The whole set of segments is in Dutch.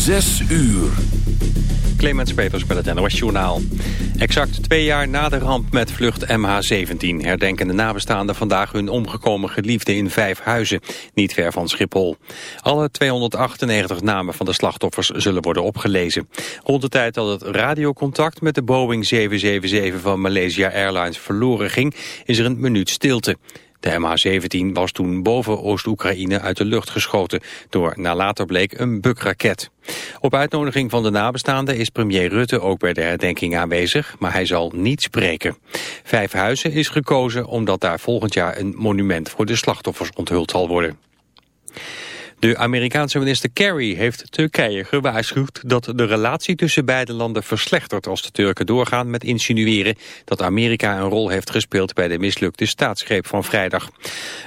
Zes uur. Clemens Peters met het NOS Journaal. Exact twee jaar na de ramp met vlucht MH17 herdenken de nabestaanden vandaag hun omgekomen geliefde in vijf huizen, niet ver van Schiphol. Alle 298 namen van de slachtoffers zullen worden opgelezen. Rond de tijd dat het radiocontact met de Boeing 777 van Malaysia Airlines verloren ging, is er een minuut stilte. De MH17 was toen boven Oost-Oekraïne uit de lucht geschoten door, na later bleek, een bukraket. Op uitnodiging van de nabestaanden is premier Rutte ook bij de herdenking aanwezig, maar hij zal niet spreken. Vijf huizen is gekozen omdat daar volgend jaar een monument voor de slachtoffers onthuld zal worden. De Amerikaanse minister Kerry heeft Turkije gewaarschuwd dat de relatie tussen beide landen verslechtert als de Turken doorgaan met insinueren dat Amerika een rol heeft gespeeld bij de mislukte staatsgreep van vrijdag.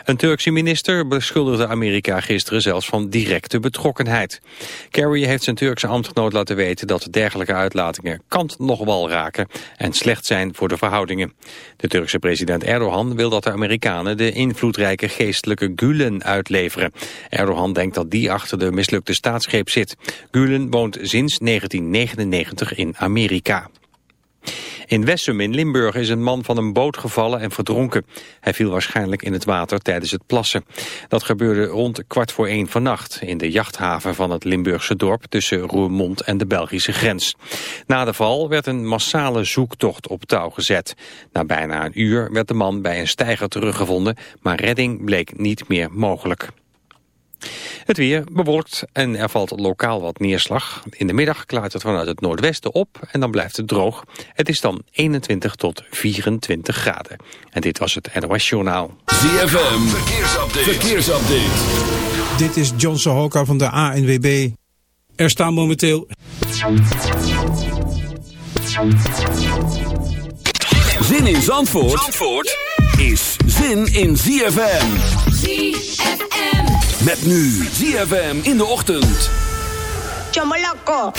Een Turkse minister beschuldigde Amerika gisteren zelfs van directe betrokkenheid. Kerry heeft zijn Turkse ambtgenoot laten weten dat dergelijke uitlatingen kant nog wel raken en slecht zijn voor de verhoudingen. De Turkse president Erdogan wil dat de Amerikanen de invloedrijke geestelijke Gulen uitleveren. Erdogan dat die achter de mislukte staatsgreep zit. Gulen woont sinds 1999 in Amerika. In Wessum in Limburg is een man van een boot gevallen en verdronken. Hij viel waarschijnlijk in het water tijdens het plassen. Dat gebeurde rond kwart voor één vannacht in de jachthaven van het Limburgse dorp tussen Roermond en de Belgische grens. Na de val werd een massale zoektocht op touw gezet. Na bijna een uur werd de man bij een steiger teruggevonden, maar redding bleek niet meer mogelijk. Het weer bewolkt en er valt lokaal wat neerslag. In de middag klaart het vanuit het noordwesten op en dan blijft het droog. Het is dan 21 tot 24 graden. En dit was het NOS Journaal. ZFM, verkeersupdate. verkeersupdate. Dit is John Sohoka van de ANWB. Er staan momenteel... Zin in Zandvoort, Zandvoort is zin in ZFM. ZFM. Met nu ZFM in de ochtend. Chomoloco.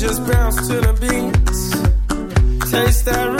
just bounce to the beats. Taste that.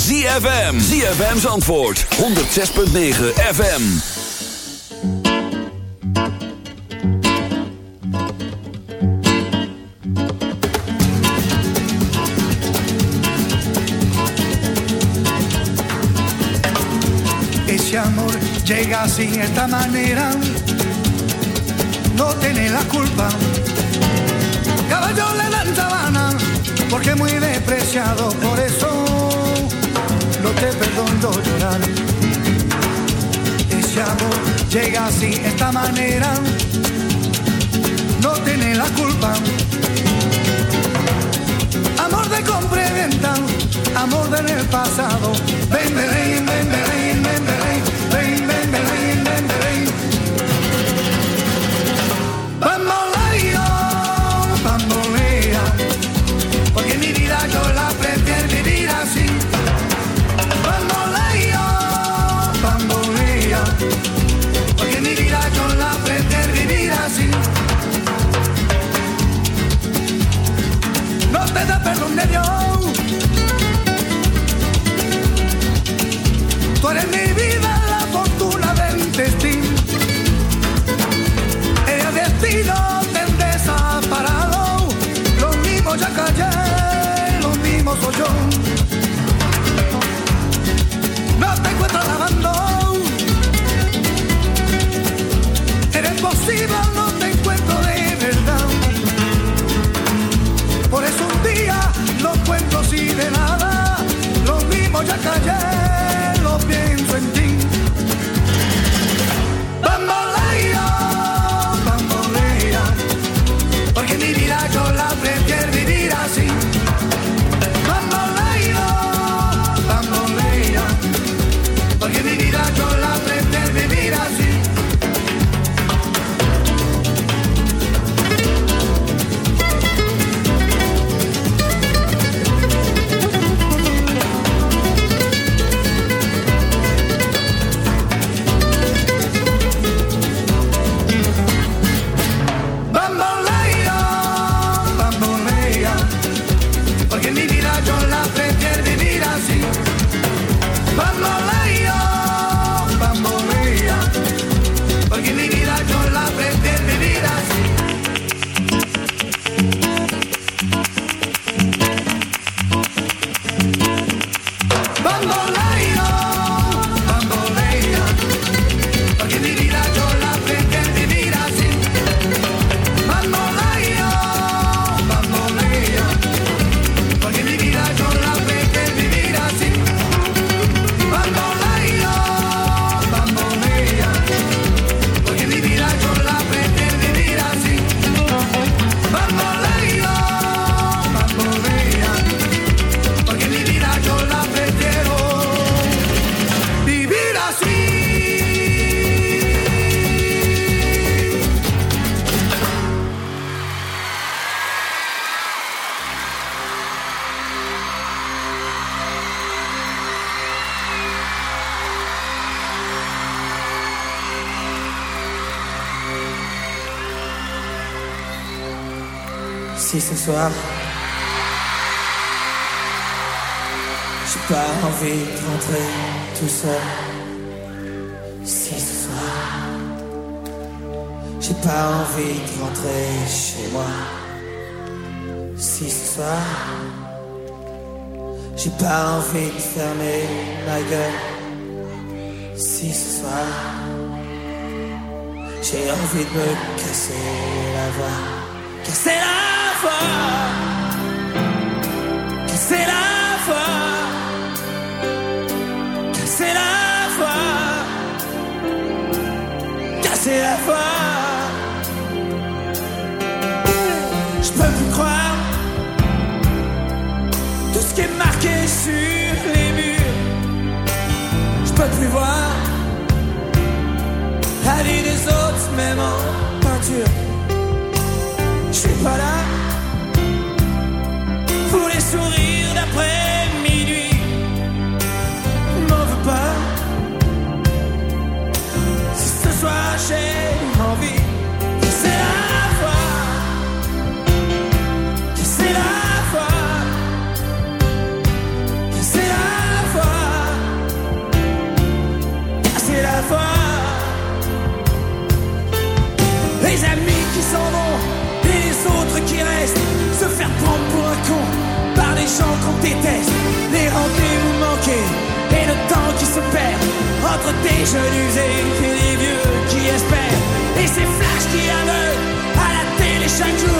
ZFM. ZFM's antwoord. 106.9 FM. Ese amor llega sin esta manera. No tiene la culpa. Caballo le la sabana, porque muy despreciado por llorar. Ese amor llega así, esta manera, no tiene la culpa. Amor de compra y venta, amor del pasado, vende, vende. J'ai envie de fermer ma gueule. Si ce soir, j'ai envie de me casser la voix. Casser la voix. Casser la voix. Casser la voix. Casser la voix. voir la vie des autres, même en peinture. Je suis pas là pour les sourires d'après. Les jeunes usés et les vieux qui espèrent, et ces flashs qui aveuglent à la télé chaque jour,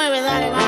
Mueve, dale, vamos.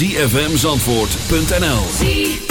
www.zfmzandvoort.nl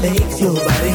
makes your body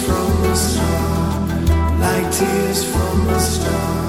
from a star, like tears from a star.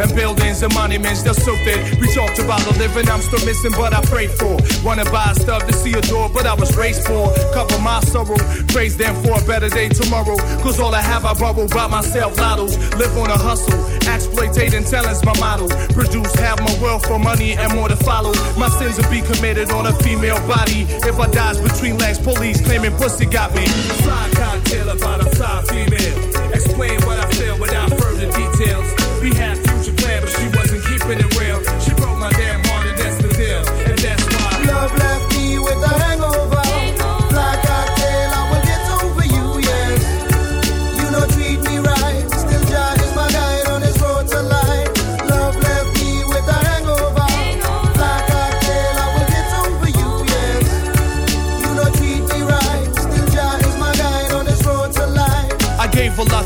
and buildings and monuments. just so fit. we talked about the living I'm still missing, but I pray for. Wanna buy stuff to see a door, but I was raised for. Cover my sorrow, praise them for a better day tomorrow. Cause all I have I borrow by myself, lottos. Live on a hustle, exploitating talents, my model. Produce, have my wealth for money and more to follow. My sins will be committed on a female body. If I dies between legs, police claiming pussy got me.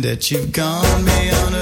that you've gone beyond.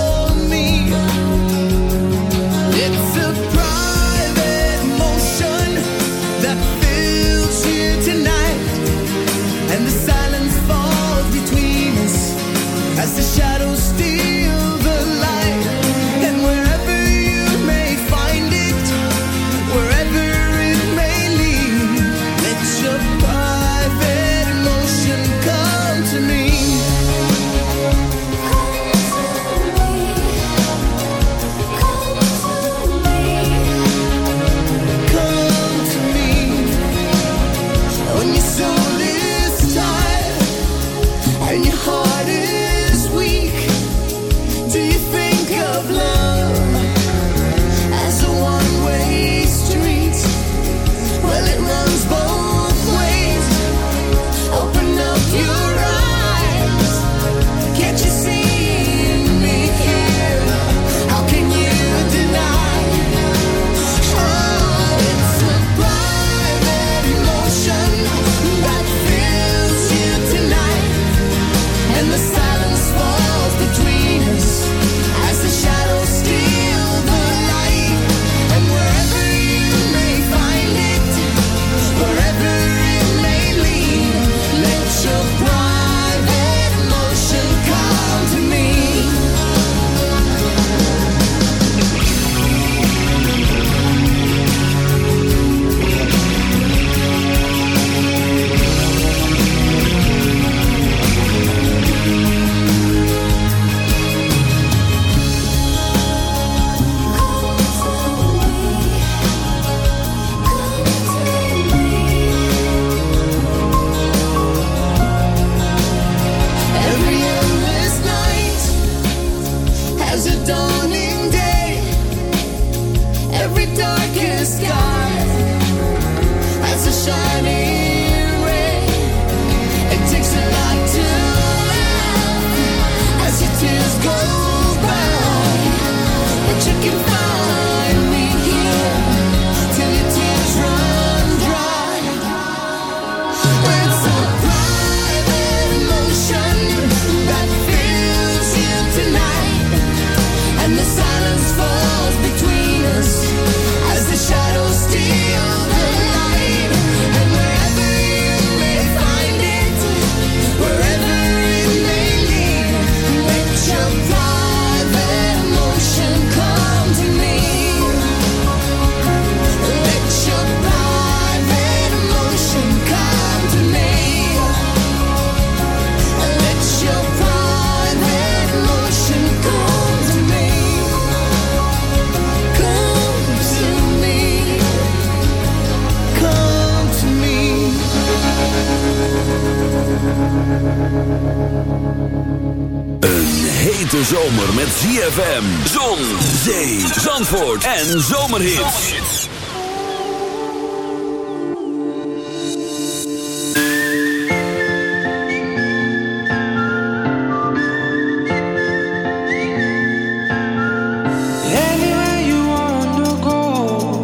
ZFM, Zon, Zee, Zandvoort en Zomerhits. You go,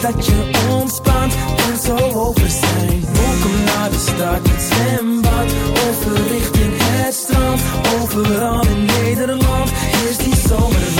dat je ontspant en zo over zijn. Welkom naar de stad, het zwembad. Over richting het strand. Overal in Nederland is die zomerwijn.